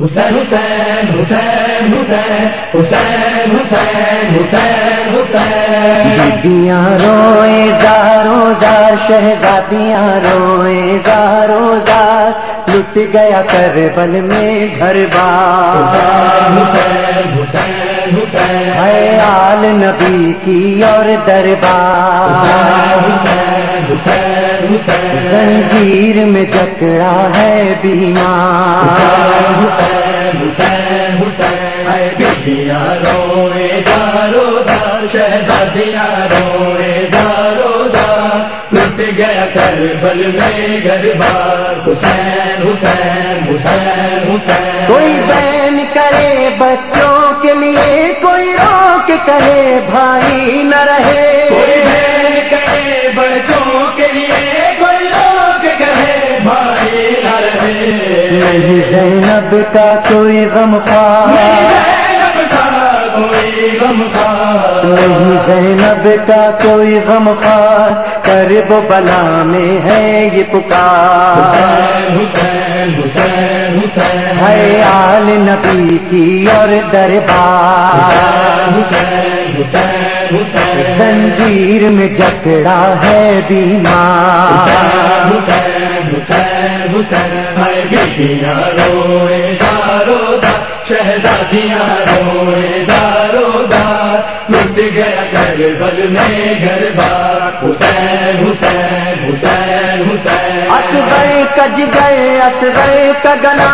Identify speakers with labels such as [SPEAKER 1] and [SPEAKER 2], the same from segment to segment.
[SPEAKER 1] حسین حسین حسین حسین حسین حسین حسین حسین.
[SPEAKER 2] بیبیاں روئے زارو زار شہزادیاں روئے زارو زار لٹ گیا کربل میں گھر بار.
[SPEAKER 1] حسین حسین حسین.
[SPEAKER 2] ہے آل نبی کی اور دربار.
[SPEAKER 1] حسین حسین.
[SPEAKER 2] زنجیر میں جکڑا ہے بیمار۔
[SPEAKER 1] حسین حسین حسین ہے بیبیاں روئے دارو دار شہزادیاں روئے دارو دار لٹ گیا کربل میں گھر بار حسین حسین حسین حسین
[SPEAKER 2] کوئی بین کرے بچوں کے لیے، کوئی روک کہے، بھائی نہ رہے۔ نہیں زینب کا کوئی غم خواہ
[SPEAKER 1] زینب کا کوئی غم خار
[SPEAKER 2] نہیں زینب کا کوئی غم خواہ کرب بلا میں ہے یہ پکار۔
[SPEAKER 1] حسین حسین حسین
[SPEAKER 2] ہے آل نبی کی اور دربار۔
[SPEAKER 1] حسین حسین حسین
[SPEAKER 2] زنجیر میں جکڑا ہے بیمار۔
[SPEAKER 1] روئے دارو دار شہزادیاں روئے دارو دار لٹ گیا گھر بل میں گھر بار حسین حسین حسین حسین
[SPEAKER 2] اصغر کج گئے اصغر کا گلا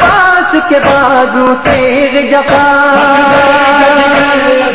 [SPEAKER 2] باس کے بازو تیر جفا۔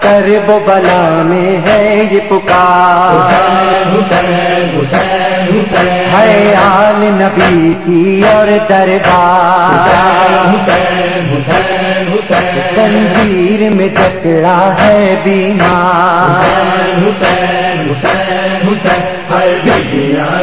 [SPEAKER 2] کرب بلا میں ہے یہ پکار۔ ہے آل نبی کی اور دربار۔
[SPEAKER 1] حسین
[SPEAKER 2] میں جکڑا ہے بیمار۔
[SPEAKER 1] حسین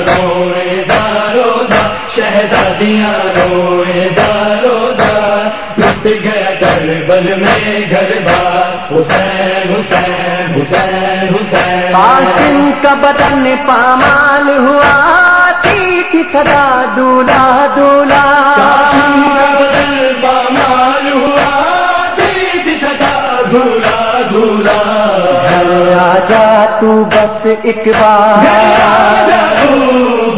[SPEAKER 1] روئے دارو دا شہزادیاں روئے دارو دا لٹ گیا گھر بل میں گھر بار حسین
[SPEAKER 2] قاسم کا بدن پامال ہوا تی کی دولا دولا۔ ہوا جا تو بس ایک بار۔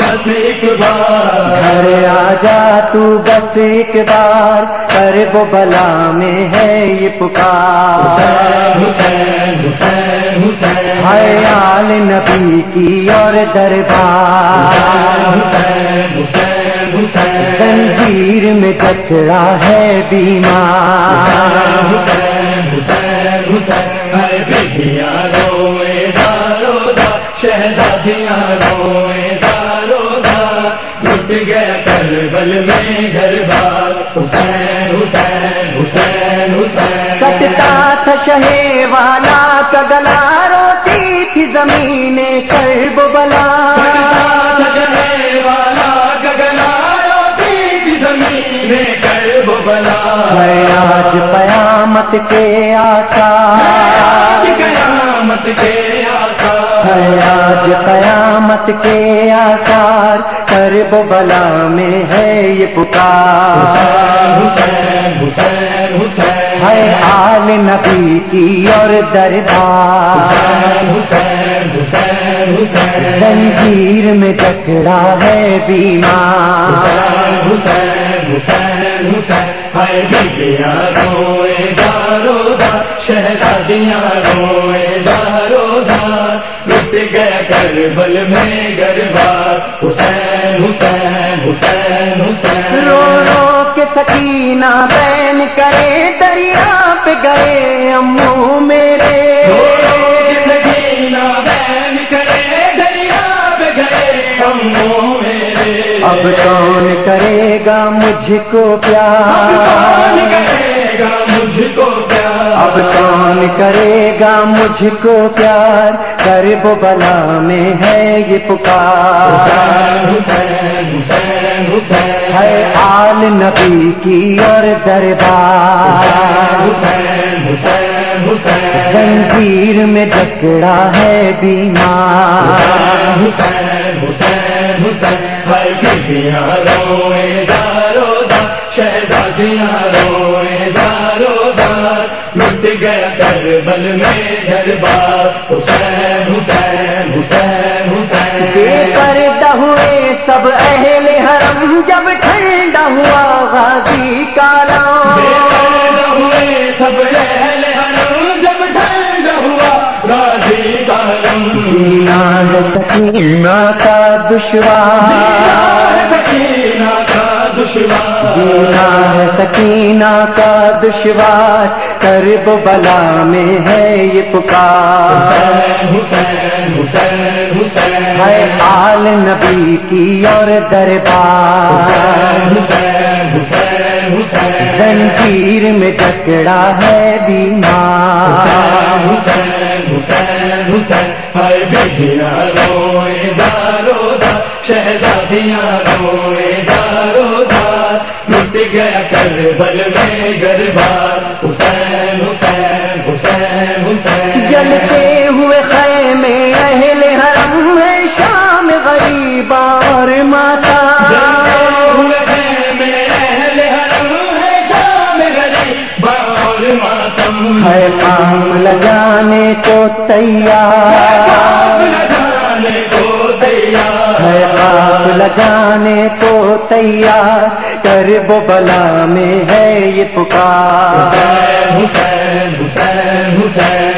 [SPEAKER 1] بس ایک بار۔
[SPEAKER 2] گھر آجا تو بس ایک بار۔ کرب بلا میں ہے یہ پکار۔ ہے آل نبی کی اور دربار۔ زنجیر میں جکڑا ہے بیمار۔
[SPEAKER 1] حسین حسین کربل میں گھر بار حسین حسین حسین حسین۔
[SPEAKER 2] کٹتا تھا شہے والا کا گلا روتی تھی زمین کرب بلا۔
[SPEAKER 1] والا روتی کی زمین کرب بلا۔
[SPEAKER 2] آج قیامت کے آسار
[SPEAKER 1] قیامت کے
[SPEAKER 2] ہے آج قیامت کے آسار کرب بلا میں ہے یہ پکار۔ ہے آل نبی کی اور دربار۔ زنجیر میں جکڑا ہے بیمار۔
[SPEAKER 1] حسین حسین گیا کربل میں گربار حسین حسین حسین حسین۔
[SPEAKER 2] رو رو کے سکینہ بین کرے دریا پہ گئے امو میرے۔ اب کون کرے گا مجھ کو پیار؟
[SPEAKER 1] مجھ کو پیار؟
[SPEAKER 2] اب کون کرے گا مجھ کو پیار کرب بلا میں ہے یہ پکار۔ ہے آل نبی کی اور دربار۔ زنجیر میں جکڑا ہے بیمار۔
[SPEAKER 1] کربل میں گھر بار۔ حسین حسین حسین حسین۔
[SPEAKER 2] پردہ ہوئے سب اہل حرم جب ٹھنڈا ہوا غازی
[SPEAKER 1] بے پردہ ہوئے سب اہل حرم جب ٹھنڈ ہوا غازی کا
[SPEAKER 2] ہے سکینہ کا دشوار۔
[SPEAKER 1] سکینہ کا دشوار۔
[SPEAKER 2] جینا ہے سکینہ کا دشوار کرب بلا میں ہے یہ پکار۔ ہے آل نبی کی اور دربار۔ زنجیر میں جکڑا ہے بیمار۔
[SPEAKER 1] حسین حسین لٹ گیا کربل میں گربار حسین حسین حسین حسین
[SPEAKER 2] جلتے ہوئے خیمے اہل حرم ہے شام غریب اور ماتا۔ ہے کام لگانے کو تیار۔ ہے آپ لگانے کو تیار کرب بلا میں ہے یہ پکار۔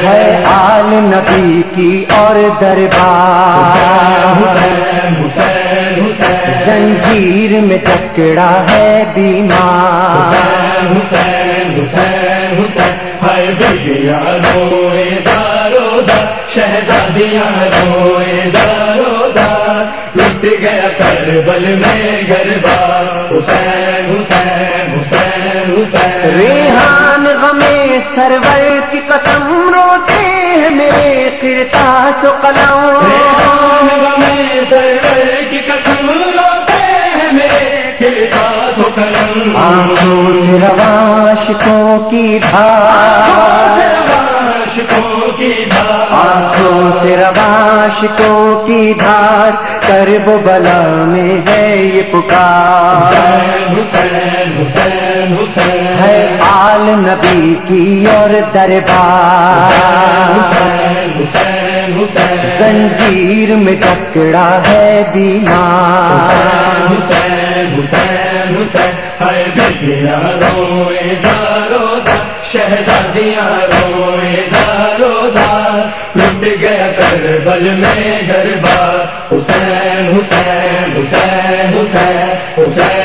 [SPEAKER 2] ہے آل نبی کی اور دربار۔ زنجیر میں جکڑا ہے بیمار۔
[SPEAKER 1] شہزادیاں روئے کربل میں گربا حسین حسین حسین حسین۔
[SPEAKER 2] ریحان غمیں سربل کی قسم روتے ہیں میرے کرتاس و ریحان غمیں سربل کی قسم روتے ہیں میرے کرتاس آنکھوں سے روا کی دھار آنکھوں سے روا کی دھار رواشکوں کی دھار کرب بلا میں ہے یہ پکار۔ ہے آل نبی کی اور دربار۔ زنجیر میں ٹکڑا ہے بیمار
[SPEAKER 1] شہزادیاں روئے دارو دار ٹوٹ گیا کربل میں دربار حسین حسین حسین حسین حسین